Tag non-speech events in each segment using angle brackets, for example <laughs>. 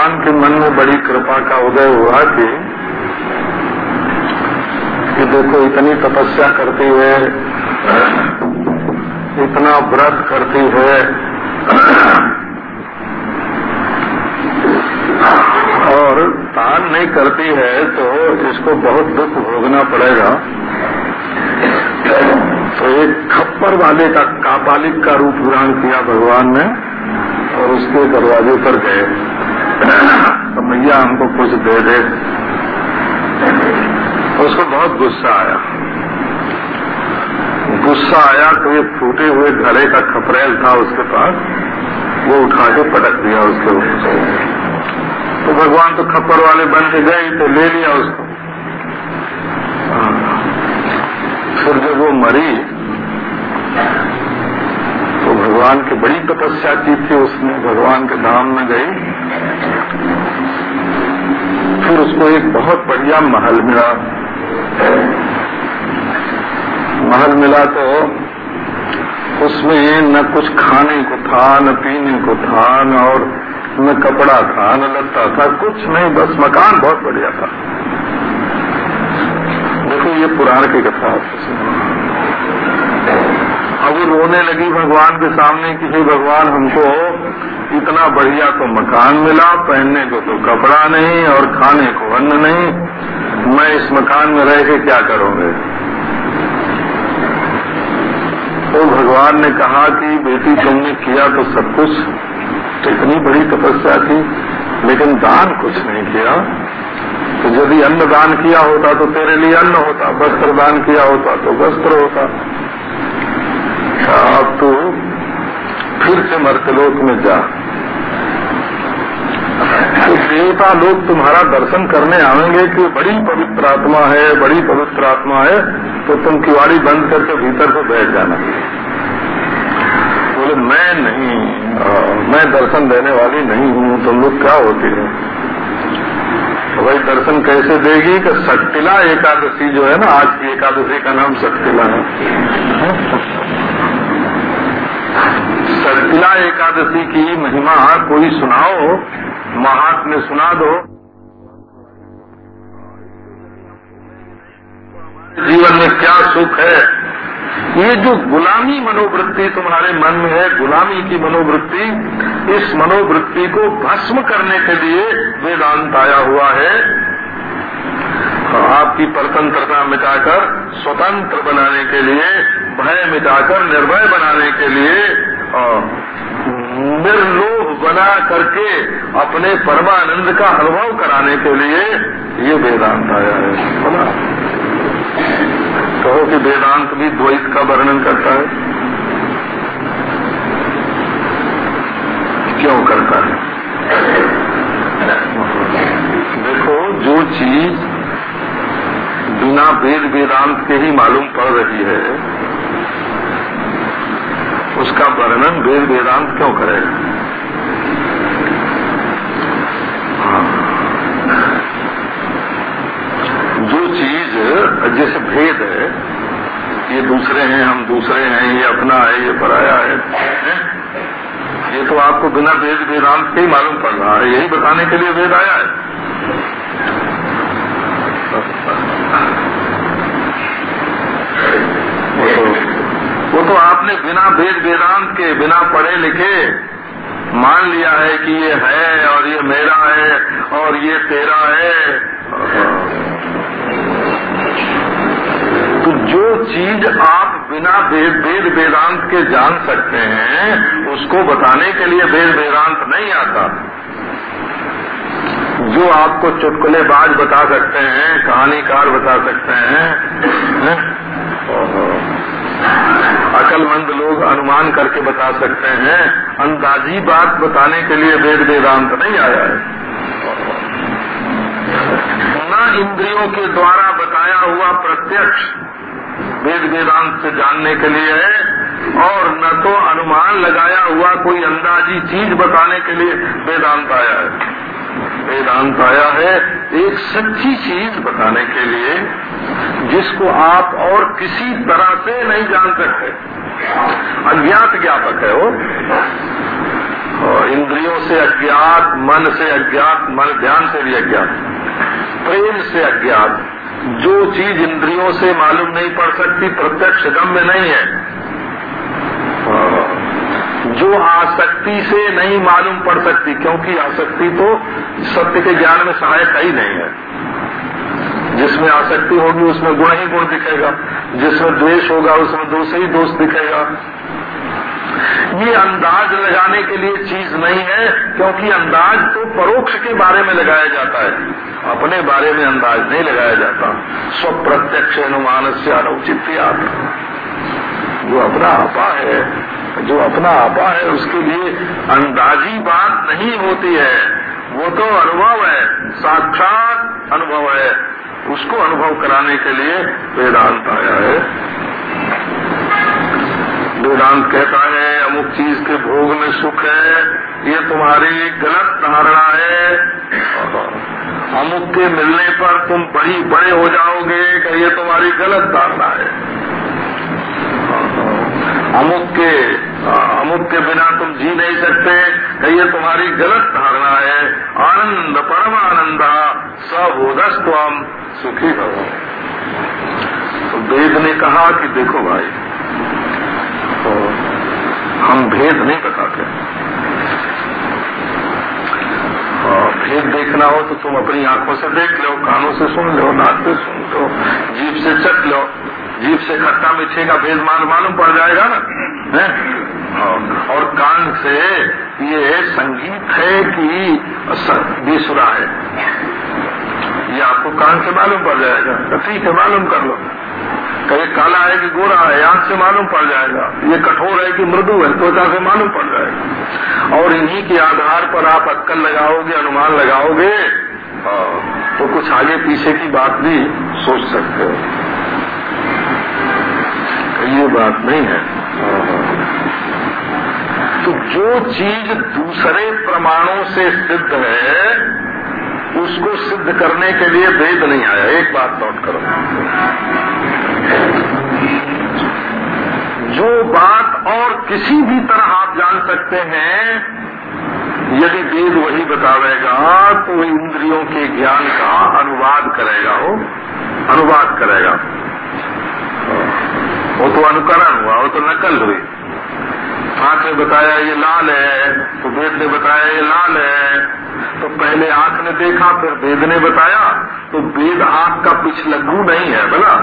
भगवान के मन में बड़ी कृपा का उदय हुआ कि कि देखो, इतनी तपस्या करती है, इतना व्रत करती है। और दान नहीं करती है तो इसको बहुत दुख भोगना पड़ेगा। तो एक खप्पर वाले का, कापालिक का रूप ग्रहण किया भगवान ने, और उसके दरवाजे पर गए। तो मैया हमको कुछ दे दे। उसको बहुत गुस्सा आया। गुस्सा आया तो ये फूटे हुए घड़े का खपरेल था उसके पास। वो उठा के पटक दिया उसके ऊपर तो भगवान तो खप्पर वाले बन के गए तो ले लिया उसको। फिर जब वो मरी तो भगवान की बड़ी तपस्या की थी उसने। भगवान के धाम में गई। उसको एक बहुत बढ़िया महल मिला। महल मिला तो उसमें न कुछ खाने को था, न पीने को था, न और न कपड़ा था, न लगता था, कुछ नहीं, बस मकान बहुत बढ़िया था। देखो, ये पुराण की कथा अब वो रोने लगी भगवान के सामने कि हे भगवान, हमको इतना बढ़िया तो मकान मिला, पहनने को तो कपड़ा नहीं और खाने को अन्न नहीं। मैं इस मकान में रह के क्या करूँगे? तो भगवान ने कहा कि, बेटी, तुमने किया तो सब कुछ। तो इतनी बड़ी तपस्या थी लेकिन दान कुछ नहीं किया। तो यदि अन्न दान किया होता तो तेरे लिए अन्न होता, वस्त्र दान किया होता तो वस्त्र होता। अब तू फिर से मर्तलोक में जा। तो देवता लोग तुम्हारा दर्शन करने आवेंगे कि बड़ी पवित्र आत्मा है बड़ी पवित्र आत्मा है तो तुम किवाड़ी बंद करके भीतर से बैठ जाना। बोले मैं नहीं आ, मैं दर्शन देने वाली नहीं हूँ तुम लोग क्या होती है? तो भाई दर्शन कैसे देगी कि सटकिला एकादशी जो है ना आज की एकादशी का नाम सटकिला है। सटकिला एकादशी की महिमा कोई सुनाओ महात्म्य सुना दो। जीवन में क्या सुख है? ये जो गुलामी मनोवृत्ति तुम्हारे मन में है, गुलामी की मनोवृत्ति, इस मनोवृत्ति को भस्म करने के लिए वेदांत आया हुआ है। आपकी परतंत्रता मिटाकर, स्वतंत्र बनाने के लिए, भय मिटाकर, निर्भय बनाने के लिए निर्लोभ बना करके अपने परमानंद का अनुभव कराने के लिए ये वेदांत आया है। बोला कहो कि वेदांत भी द्वैत का वर्णन करता है। क्यों करता है? देखो, जो चीज़ बिना वेद वेदांत के ही मालूम पड़ रही है, उसका वर्णन वेद वेदांत क्यों करेगा जो चीज़ जैसे भेद है ये दूसरे हैं हम दूसरे हैं ये अपना है ये पराया है? ये तो आपको बिना भेद वेदांत के ही मालूम पड़ रहा है यही बताने के लिए वेद आया है वो तो, वो तो आपने बिना भेद वेदांत के बिना पढ़े लिखे मान लिया है कि ये है और ये मेरा है और ये तेरा है जो चीज़ आप बिना वेद वेद वेदांत के जान सकते हैं, उसको बताने के लिए वेद वेदांत नहीं आता। जो आपको चुटकुलेबाज बता सकते हैं, कहानीकार बता सकते हैं, है? अकलमंद लोग अनुमान करके बता सकते हैं, अंदाजी बात बताने के लिए वेद वेदांत नहीं आया है। न इंद्रियों के द्वारा बताया हुआ प्रत्यक्ष वेद वेदांत से जानने के लिए है, और न तो अनुमान लगाया हुआ कोई अंदाजी चीज़ बताने के लिए वेदांत आया है। वेदांत आया है एक सच्ची चीज़ बताने के लिए, जिसको आप और किसी तरह से नहीं जान सकते। अज्ञात ज्ञापक है वो। इंद्रियों से अज्ञात, मन से अज्ञात, मन ध्यान से भी अज्ञात, प्रेम से अज्ञात। जो चीज़ इंद्रियों से मालूम नहीं पड़ सकती, प्रत्यक्ष गम्य नहीं है। जो आसक्ति से नहीं मालूम पड़ सकती, क्योंकि आसक्ति तो सत्य के ज्ञान में सहायक ही नहीं है। जिसमें आसक्ति होगी, उसमें गुण ही गुण दिखेगा। जिसमें द्वेष होगा, उसमें दोष ही दोष दिखेगा। ये अंदाज लगाने के लिए चीज़ नहीं है, क्योंकि अंदाज तो परोक्ष के बारे में लगाया जाता है। अपने बारे में अंदाज नहीं लगाया जाता। स्व प्रत्यक्ष अनुमान से अनुचित आता। जो अपना आपा है, जो अपना आपा है, उसके लिए अंदाजी बात नहीं होती है। वो तो अनुभव है, साक्षात अनुभव है। उसको अनुभव कराने के लिए वेदांत आया है। वेदांत कहता है, अमुक चीज़ के भोग में सुख है, ये तुम्हारी गलत धारणा है। अमुक के मिलने पर तुम बड़ी बड़े हो जाओगे कि ये तुम्हारी गलत धारणा है। अमुक के अमुक के बिना तुम जी नहीं सकते ये तुम्हारी गलत धारणा है। आनंद परमानंद सबोधस्वम सुखी भगो तो वेद ने कहा कि देखो भाई तो हम भेद नहीं बताते भेद देखना हो तो तुम अपनी आँखों से देख लो, कानों से सुन लो, नाक से सुन लो जीप से चट लो। जीप से खट्टा मीठे का भेद मान मालूम पड़ जाएगा ना, है? और कान से ये संगीत है कि बेसुरा है। ये आपको कान से मालूम पड़ जाएगा ठीक है मालूम कर लो? कभी काला है कि गोरा है, आँख से मालूम पड़ जाएगा। ये कठोर है कि मृदु है, त्वचा से मालूम पड़ जाएगा। और इन्हीं के आधार पर आप अक्कल लगाओगे, अनुमान लगाओगे तो कुछ आगे पीछे की बात भी सोच सकते हो। ये बात नहीं है। तो जो चीज़ दूसरे प्रमाणों से सिद्ध है, उसको सिद्ध करने के लिए वेद नहीं आया। एक बात नोट करो। जो बात और किसी भी तरह आप जान सकते हैं, यदि वेद वही बतावेगा तो इंद्रियों के ज्ञान का अनुवाद करेगा वो, अनुवाद करेगा। वो तो अनुकरण हुआ, वो तो नकल हुई। आँख ने बताया ये लाल है तो वेद ने बताया ये लाल है। तो पहले आँख ने देखा, फिर वेद ने बताया तो वेद आँख का पिछलग्गू नहीं है बोला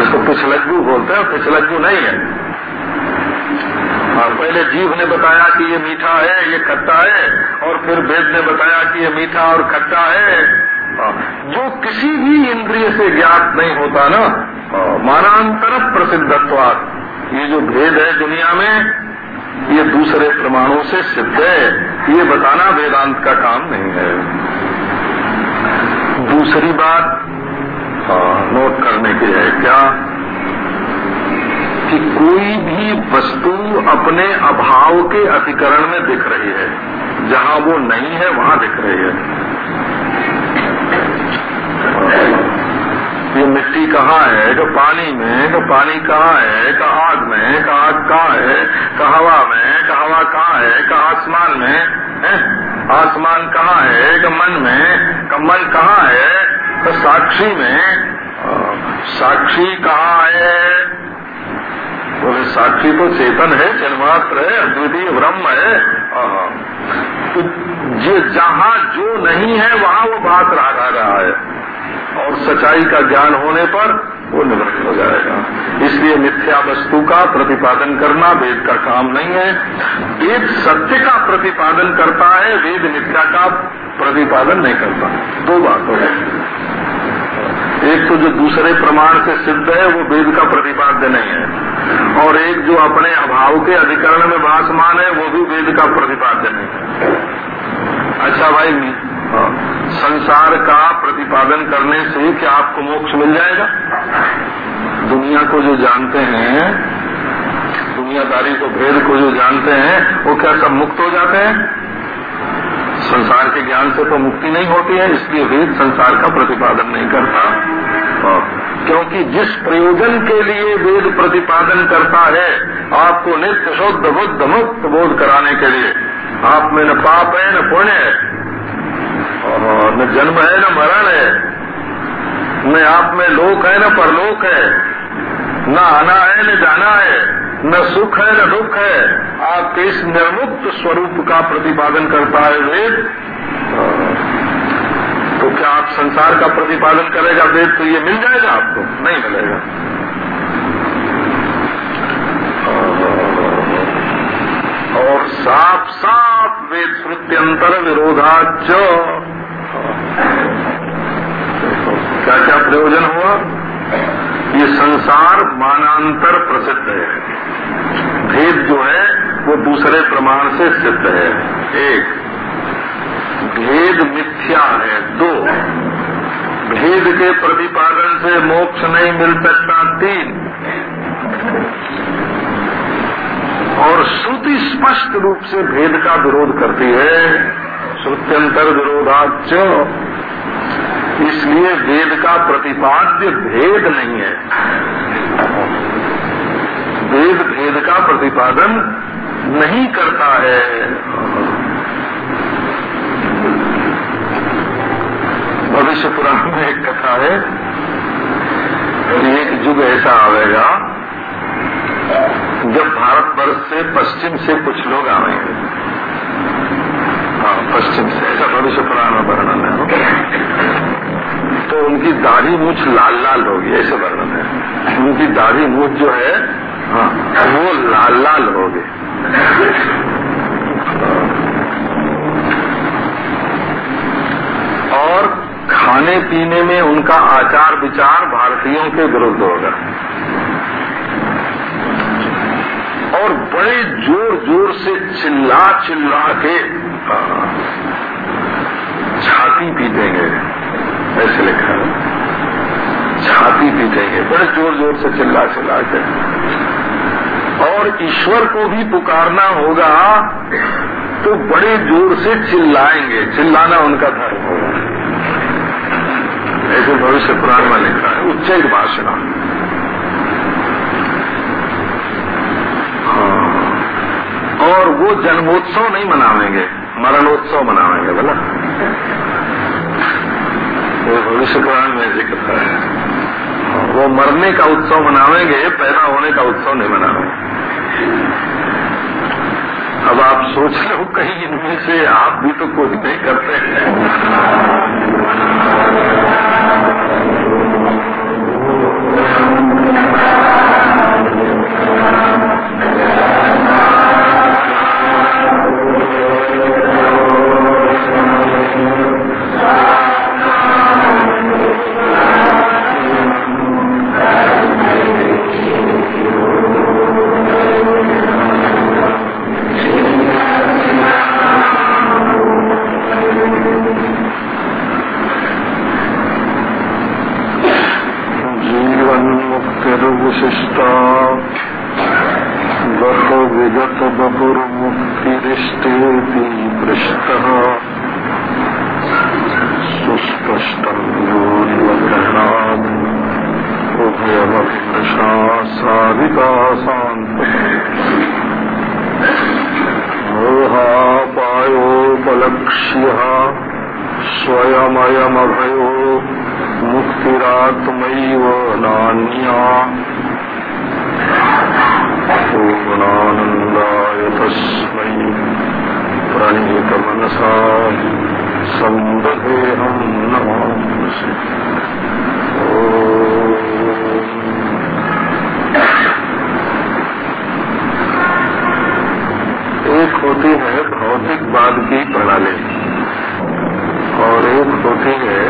इसको पिछलग्गू बोलते हैं पिछलग्गू नहीं है। और पहले जीव ने बताया कि ये मीठा है, ये खट्टा है, और फिर वेद ने बताया कि ये मीठा और खट्टा है। जो किसी भी इंद्रिय से ज्ञात नहीं होता ना मानांतर प्रसिद्धत्वाद ये जो भेद है दुनिया में, ये दूसरे प्रमाणों से सिद्ध है। ये बताना वेदांत का काम नहीं है। दूसरी बात नोट करने की है क्या? कि कोई भी वस्तु अपने अभाव के अधिकरण में दिख रही है। जहाँ वो नहीं है, वहाँ दिख रही है। ये मिट्टी कहाँ है? कि पानी में कि पानी कहाँ है? कि आग में कि आग कहाँ है? कि हवा में कि हवा कहाँ है? कि आसमान में आसमान कहाँ है? कि मन में कि मन कहाँ है? कि साक्षी में साक्षी कहाँ है? बोले, साक्षी तो चेतन है, जन्मात्र है, अद्वितीय ब्रह्म है। तो जो जहाँ जो नहीं है, वहाँ वो बात रहा रहा है। और सच्चाई का ज्ञान होने पर वो निवृत्त हो जाएगा। इसलिए मिथ्या वस्तु का प्रतिपादन करना वेद का काम नहीं है। वेद सत्य का प्रतिपादन करता है, वेद मिथ्या का प्रतिपादन नहीं करता। दो बातों है एक तो जो दूसरे प्रमाण से सिद्ध है वो वेद का प्रतिपाद्य नहीं है। और एक जो अपने अभाव के अधिकरण में भाषमान है वो भी वेद का प्रतिपाद्य नहीं है। अच्छा भाई हाँ, संसार का प्रतिपादन करने से ही क्या आपको मोक्ष मिल जाएगा? दुनिया को जो जानते हैं दुनियादारी को भेद को जो जानते हैं वो क्या सब मुक्त हो जाते हैं? संसार के ज्ञान से तो मुक्ति नहीं होती है, इसलिए वेद संसार का प्रतिपादन नहीं करता। क्योंकि जिस प्रयोजन के लिए वेद प्रतिपादन करता है, आपको नित्य शुद्ध, बुद्ध मुक्त बोध कराने के लिए, आप में न पाप है, न पुण्य है न जन्म है, न मरण है, न आप में लोक है, न परलोक है न आना है, न जाना है, न सुख है, न दुख है। आपके इस निर्मुक्त स्वरूप का प्रतिपादन करता है वेद। तो क्या आप संसार का प्रतिपादन करेगा वेद तो ये मिल जाएगा आपको? नहीं मिलेगा। और साफ़ साफ़ वेद श्रुत्यंतर विरोधाच क्या क्या प्रयोजन हुआ? ये संसार मानांतर प्रसिद्ध है। भेद जो है, वो दूसरे प्रमाण से सिद्ध है। एक, भेद मिथ्या है। दो, भेद के प्रतिपादन से मोक्ष नहीं मिल सकता। तीन, और श्रुति स्पष्ट रूप से भेद का विरोध करती है। श्रुत्यंतर विरोधाच इसलिए वेद का प्रतिपाद्य भेद नहीं है। वेद भेद का प्रतिपादन नहीं करता है। भविष्य पुराण में एक कथा है एक युग ऐसा आवेगा, जब भारतवर्ष से पश्चिम से कुछ लोग आवेंगे हाँ पश्चिम से, ऐसा भविष्य पुराण में वर्णन है। तो उनकी दाढ़ी मूछ लाल लाल होगी, ऐसे वर्णन है। उनकी दाढ़ी मूछ जो है हाँ वो लाल लाल होगी। और खाने पीने में उनका आचार विचार भारतीयों के विरुद्ध होगा। और बड़े ज़ोर ज़ोर से चिल्ला चिल्ला के छाती पीटेंगे। ऐसे लिखा है पीटेंगे बड़े ज़ोर ज़ोर से चिल्ला चिल्ला के। और ईश्वर को भी पुकारना होगा तो बड़े ज़ोर से चिल्लाएँगे। चिल्लाना उनका धर्म होगा। ऐसे भविष्य पुराण में लिखा है उच्च भाषण। और वो जन्मोत्सव नहीं मनावेंगे, मरणोत्सव मनावेंगे, बोला। वो भविष्य पुराण में ज़िक्र है। वो मरने का उत्सव मनावेंगे, पैदा होने का उत्सव नहीं मनावेंगे। अब आप सोच रहे हो कहीं इनमें से आप भी तो कुछ नहीं करते हैं। स्वयमयमभयो मुक्तिरात्मैव नान्या। पूर्णानन्दाय तस्मै प्रणीतमनसा सम्बधेऽहं नमांसि एक होती है भौतिकवाद की प्रणाली। और एक होती है,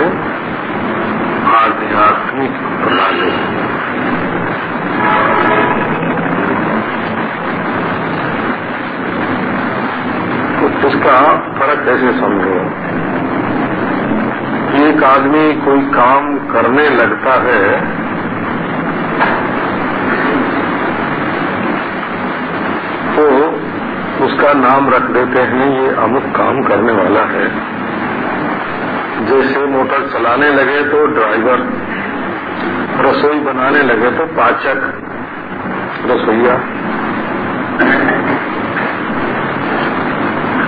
आध्यात्मिक प्रणाली। तो इसका फ़र्क कैसे समझो? एक आदमी कोई काम करने लगता है तो उसका नाम रख देते हैं, ये अमुक काम करने वाला है। जैसे मोटर चलाने लगे तो ड्राइवर रसोई बनाने लगे तो पाचक, रसोईया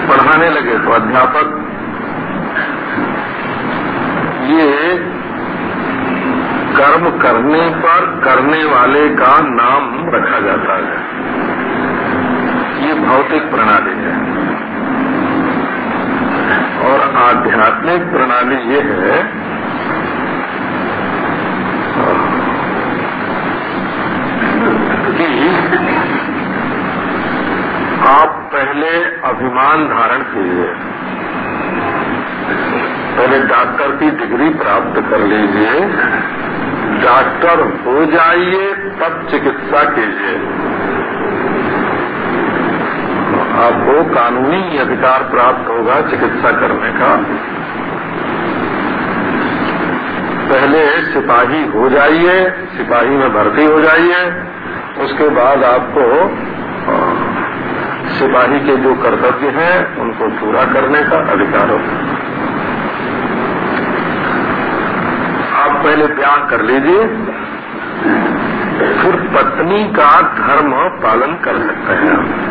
पढ़ाने लगे तो अध्यापक। ये कर्म करने पर करने वाले का नाम रखा जाता है। ये भौतिक प्रणाली है। आध्यात्मिक प्रणाली ये है, कि आप पहले अभिमान धारण कीजिए। पहले डॉक्टर की डिग्री प्राप्त कर लीजिए। डॉक्टर हो जाइए, तब चिकित्सा कीजिए। आपको कानूनी अधिकार प्राप्त होगा चिकित्सा करने का। पहले सिपाही हो जाइए, सिपाही में भर्ती हो जाइए, उसके बाद आपको सिपाही के जो कर्तव्य हैं, उनको पूरा करने का अधिकार होगा आप पहले ब्याह कर लीजिए, फिर पत्नी का धर्म पालन कर सकते हैं आप।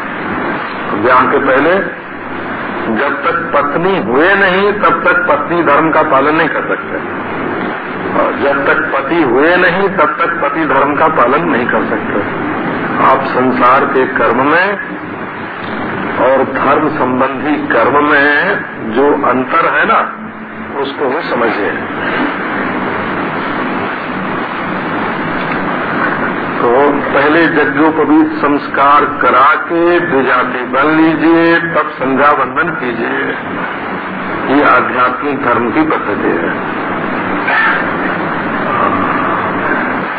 ब्याह के पहले, जब तक पत्नी हुए नहीं, तब तक पत्नी धर्म का पालन नहीं कर सकते। और जब तक पति हुए नहीं, तब तक पति धर्म का पालन नहीं कर सकते। आप संसार के कर्म में और धर्म संबंधी कर्म में जो अंतर है ना, उसको वो समझिए। तो पहले यज्ञोपवीत संस्कार करा के विजाति बन लीजिए, तब संध्या बंधन कीजिए। ये आध्यात्मिक धर्म की पद्धति है।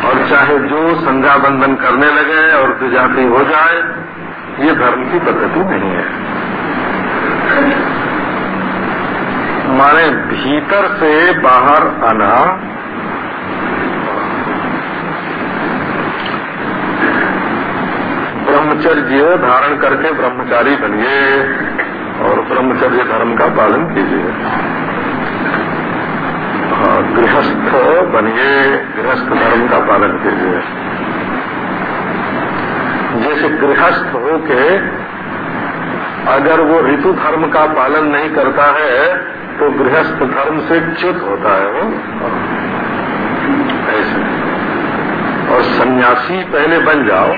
और चाहे जो संध्या बंधन करने लगे और विजाति हो जाए, ये धर्म की पद्धति नहीं है। माने भीतर से बाहर आना ब्रह्मचर्य धारण करके ब्रह्मचारी बनिए और ब्रह्मचर्य धर्म का पालन कीजिए। हाँ, गृहस्थ बनिए गृहस्थ धर्म का पालन कीजिए। जैसे गृहस्थ हो के अगर वो ऋतु धर्म का पालन नहीं करता है तो गृहस्थ धर्म से च्युत होता है ऐसे। और सन्यासी पहले बन जाओ।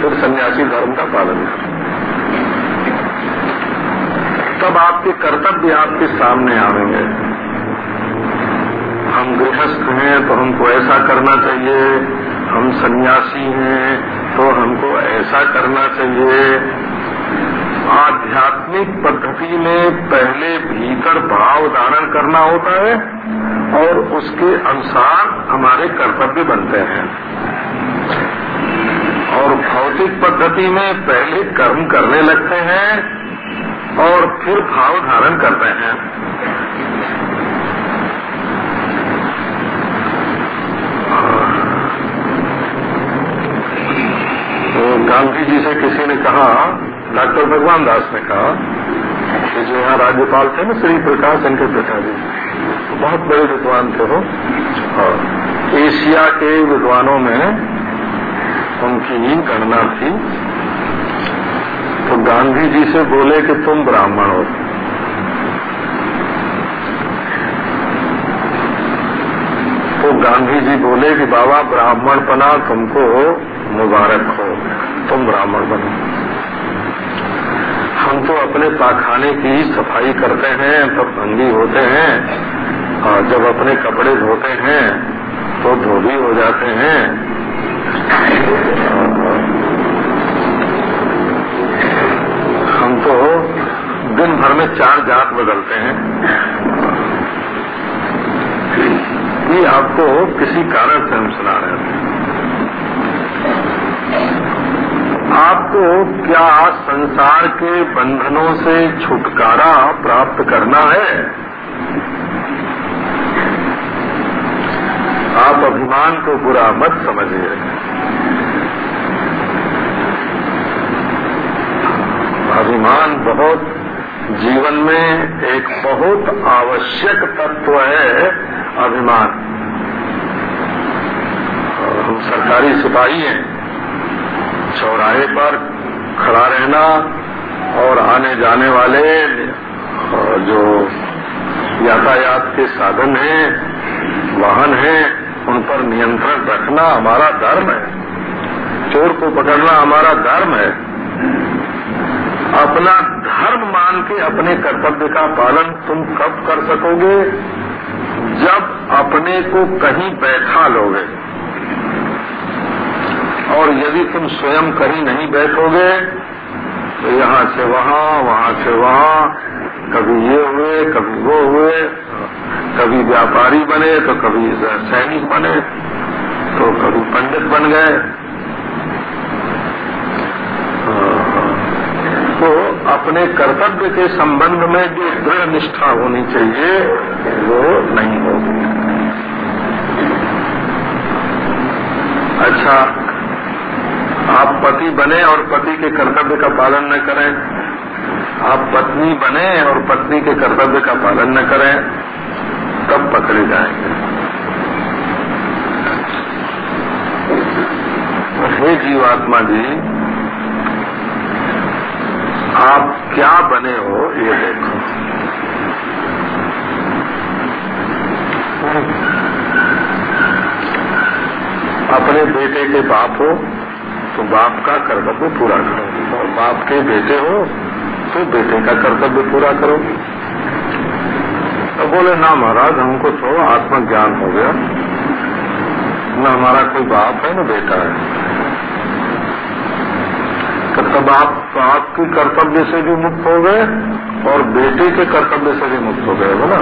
फिर सन्यासी धर्म का पालन करें। तब आपके कर्तव्य आपके सामने आएँगे हम गृहस्थ हैं तो हमको ऐसा करना चाहिए। हम सन्यासी हैं तो हमको ऐसा करना चाहिए। आध्यात्मिक पद्धति में पहले भीतर भाव धारण करना होता है और उसके अनुसार हमारे कर्तव्य बनते हैं। पद्धति में पहले कर्म करने लगते हैं और फिर भाव धारण करते हैं। तो गांधी जी से किसी ने कहा, डॉक्टर भगवान दास ने कहा कि जो यहाँ राज्यपाल थे ना, श्री प्रकाश, इनके पिताजी, बहुत बड़े विद्वान थे वो। और एशिया के विद्वानों में उनकी ही गणना थी। तो गांधी जी से बोले कि तुम ब्राह्मण हो। तो गांधी जी बोले कि बाबा ब्राह्मण पना तुमको मुबारक हो। तुम ब्राह्मण बनो। हम तो अपने पाखाने की सफ़ाई करते हैं, तब भंगी होते हैं, और जब अपने कपड़े धोते हैं तो धोबी हो जाते हैं। हम तो दिन भर में चार जात बदलते हैं। ये आपको किसी कारण से हम सुना रहे थे आपको क्या संसार के बंधनों से छुटकारा प्राप्त करना है? आप अभिमान को बुरा मत समझिए। अभिमान बहुत जीवन में एक बहुत आवश्यक तत्व है अभिमान। हम सरकारी सिपाही हैं। चौराहे पर खड़ा रहना और आने जाने वाले जो यातायात के साधन हैं, वाहन हैं, उन पर नियंत्रण रखना हमारा धर्म है। चोर को पकड़ना हमारा धर्म है। अपना धर्म मान के अपने कर्तव्य का पालन तुम कब कर सकोगे? जब अपने को कहीं बैठा लोगे। और यदि तुम स्वयं कहीं नहीं बैठोगे तो यहाँ से वहाँ वहाँ से वहाँ, कभी ये हुए, कभी वो हुए, कभी व्यापारी बने तो कभी सैनिक बने तो कभी पंडित बन गए। तो अपने कर्तव्य के संबंध में जो दृढ़ निष्ठा होनी चाहिए, वो नहीं होगी। अच्छा आप पति बने और पति के कर्तव्य का पालन न करें। आप पत्नी बने और पत्नी के कर्तव्य का पालन न करें, तब पकड़े जाएँगे। हे जीवात्मा जी आप क्या बने हो, ये देखो। अपने बेटे के बाप हो तो बाप का कर्तव्य पूरा करो और बाप के बेटे हो तो बेटे का कर्तव्य पूरा करो तो बोले, ना महाराज, हमको तो आत्मज्ञान हो गया। न हमारा कोई बाप है, न बेटा है। तब आप, आपकी कर्तव्य से भी मुक्त हो गए और बेटे के कर्तव्य से भी मुक्त हो गए बोला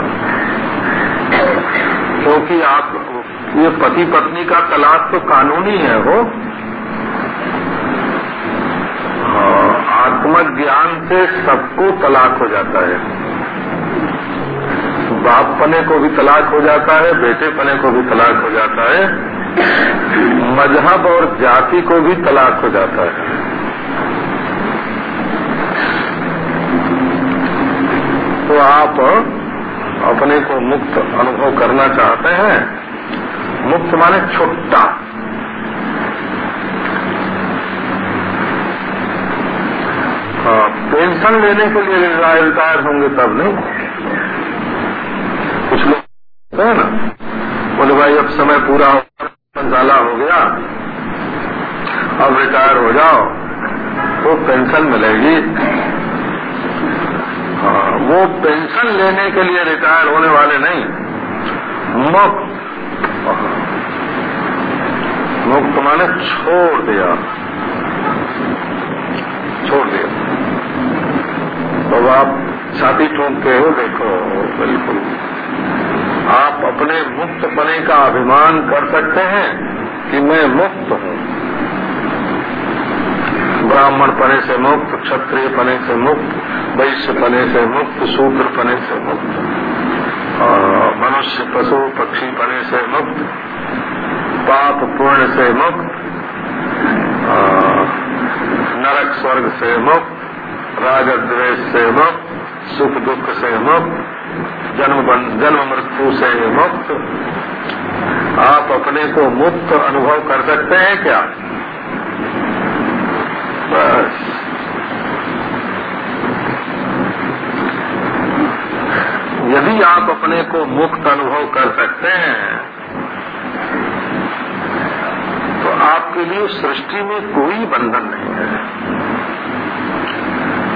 क्योंकि आप, ये पति पत्नी का तलाक तो कानूनी है, वो। आत्मज्ञान से सबको तलाक हो जाता है। बाप पने को भी तलाक हो जाता है, बेटे पने को भी तलाक हो जाता है। मज़हब और जाति को भी तलाक हो जाता है। तो आप अपने को मुक्त अनुभव करना चाहते हैं। मुक्त माने छुट्टा। पेंशन लेने के लिए रिटायर होंगे तब नहीं। कुछ लोग है ना, बोले भाई अब समय पूरा साला हो गया, अब रिटायर हो जाओ तो पेंशन मिलेगी। हाँ वो पेंशन लेने के लिए रिटायर होने वाले नहीं। मुक्त। मुक्त माने छोड़ दिया। छोड़ दिया। तो आप छाती ठोंकते हो, देखो, बिल्कुल। आप अपने मुक्त पने का अभिमान कर सकते हैं कि मैं मुक्त हूँ। ब्राह्मण पने से मुक्त, क्षत्रिय पने से मुक्त, वैश्य पने से मुक्त, शूद्र पने से मुक्त मनुष्य, पशु, पक्षी पने से मुक्त, पाप पूर्ण से मुक्त नरक स्वर्ग से मुक्त राग द्वेष से मुक्त, सुख दुख से मुक्त, जन्म जन्म मृत्यु से मुक्त। आप अपने को मुक्त अनुभव कर सकते हैं क्या? बस यदि आप अपने को मुक्त अनुभव कर सकते हैं तो आपके लिए सृष्टि में कोई बंधन नहीं है।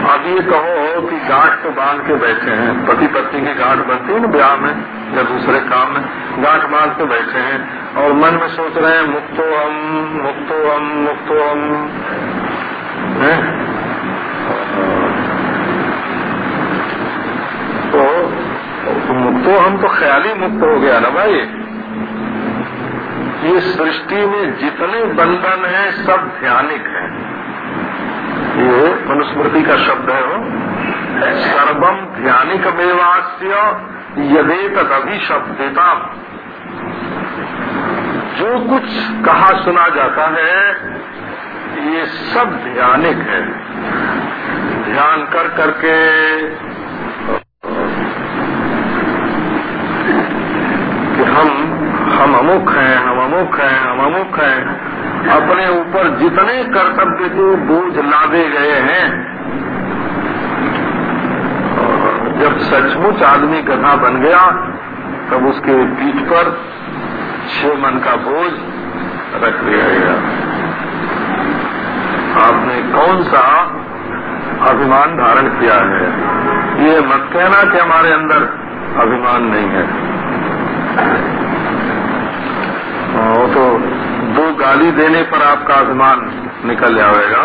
अब ये कहो हो कि गांठ तो बाँध के बैठे हैं पति पत्नी की गांठ बनती है ना ब्याह में या दूसरे काम में, गांठ बाँध के बैठे हैं और मन में सोच रहे हैं, मुक्तो हम मुक्तो हम मुक्तो हम। तो मुक्तो हम तो ख्याली मुक्त हो गया ना भाई। ये सृष्टि में जितने बंधन हैं, सब ध्यानिक हैं। ये मनुस्मृति का शब्द है वो। सर्वम ध्यानिक मेवास्य यदे तभी शब्दता। जो कुछ कहा सुना जाता है ये सब ध्यानिक है। ध्यान कर करके कि हम हम अमुख हैं, हम अमुख हैं, हम अमुख हैं। अपने ऊपर जितने कर्तव्य के बोझ लादे गए हैं। जब सचमुच आदमी गधा बन गया, तब उसके पीठ पर छह मन का बोझ रख दिया गया। आपने कौन सा अभिमान धारण किया है? ये मत कहना कि हमारे अंदर अभिमान नहीं है। वो तो दो गाली देने पर आपका अभिमान निकल जाएगा।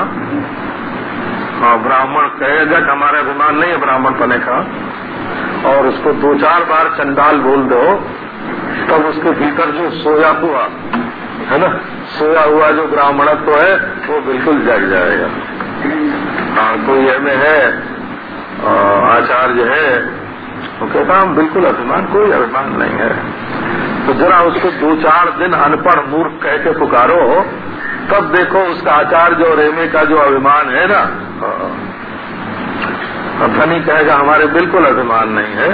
हाँ ब्राह्मण कहेगा कि हमारा अभिमान नहीं है ब्राह्मण पने का। और उसको दो चार बार चंडाल बोल दो, तब उसके भीतर जो सोया हुआ है ना? सोया हुआ जो ब्राह्मणत्व तो है, वो बिल्कुल जग जाएगा। हाँ कोई में है आचार्य है। वो कहता, हम बिल्कुल अभिमान, कोई अभिमान नहीं है। तो जरा उसको दो चार दिन अनपढ़ मूर्ख कह के पुकारो, तब देखो उसका आचार्य और रेमे का जो अभिमान है ना धनी कहेगा, हमारे बिल्कुल अभिमान नहीं है।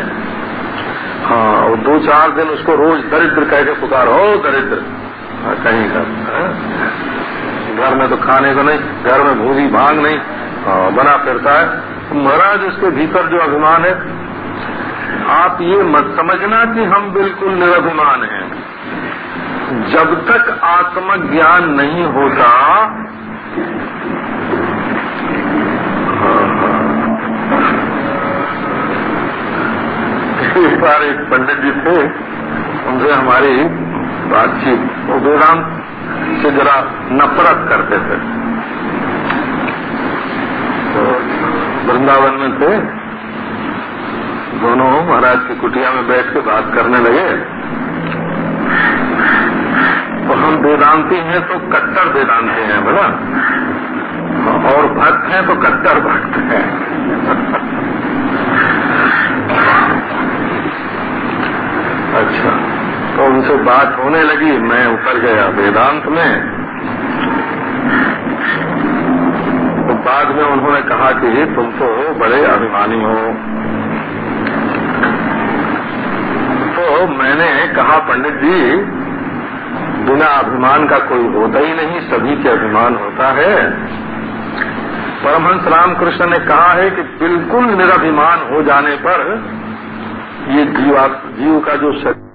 हाँ और दो चार दिन उसको रोज दरिद्र कह के पुकारो दरिद्र कहीं का घर में तो खाने को नहीं घर में भूरी भाँग नहीं हाँ, बना फिरता है। तो महाराज उसके भीतर जो अभिमान है आप ये मत समझना कि हम बिल्कुल निरभिमान हैं। जब तक आत्मज्ञान नहीं होता <laughs> एक बार एक पंडित जी थे उनसे हमारी बातचीत वो वेदांत से जरा नफरत करते थे। तो वृंदावन में थे। दोनों महाराज की कुटिया में बैठ के बात करने लगे। तो हम वेदांती हैं तो कट्टर वेदांती हैं, बोला। और भक्त हैं तो कट्टर भक्त हैं। <laughs> अच्छा। उनसे बात होने लगी, मैं उतर गया वेदांत में। तो बाद में उन्होंने कहा कि तुम तो बड़े अभिमानी हो। तो मैंने कहा, पंडित जी, बिना अभिमान का कोई होता ही नहीं, सभी के अभिमान होता है। परमहंस रामकृष्ण ने कहा है कि बिल्कुल निराभिमान हो जाने पर ये जीव जीव का जो शरीर